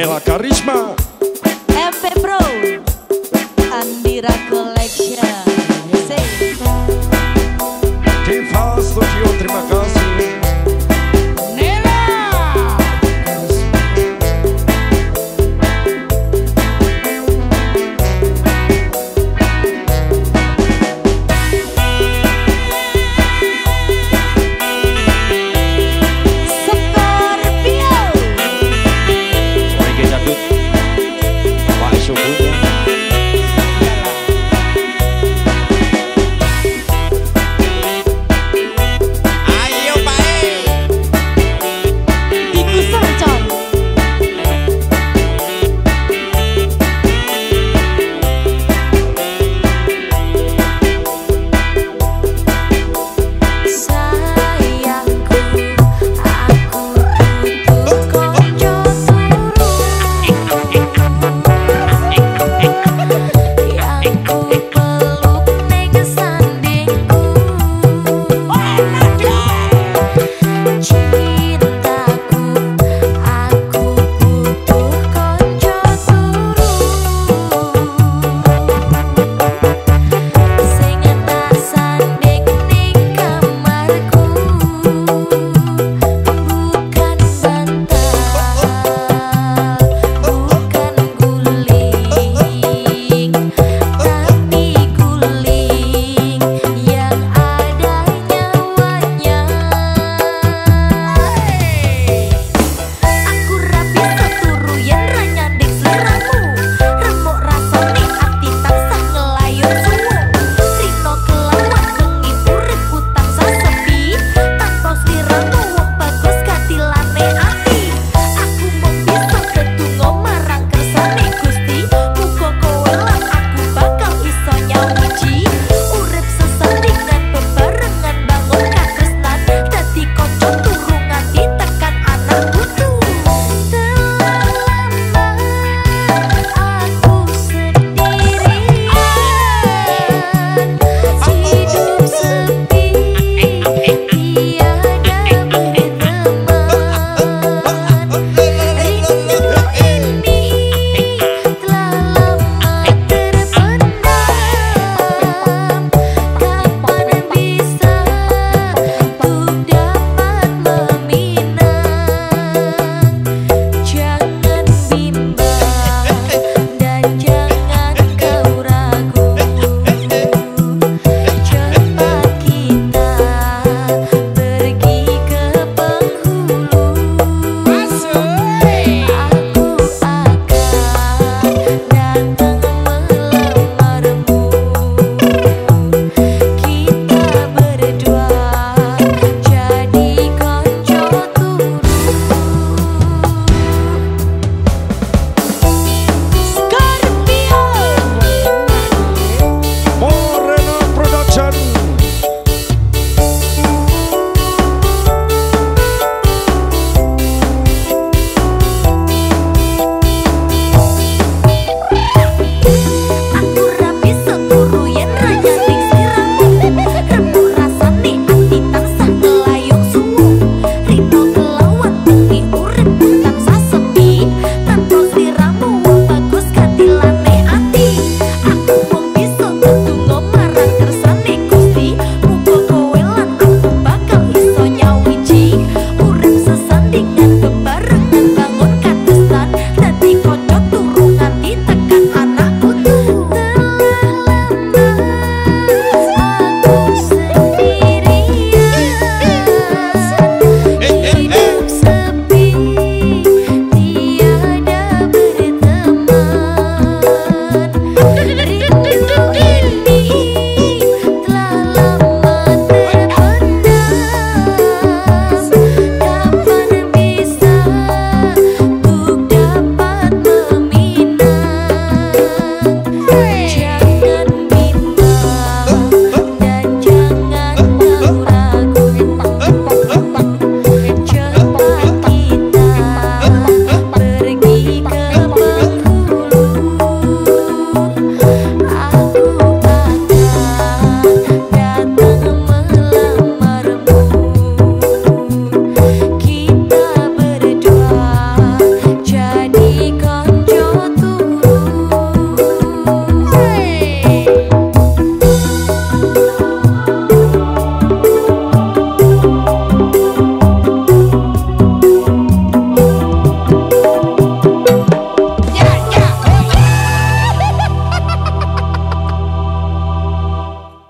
Ela carisma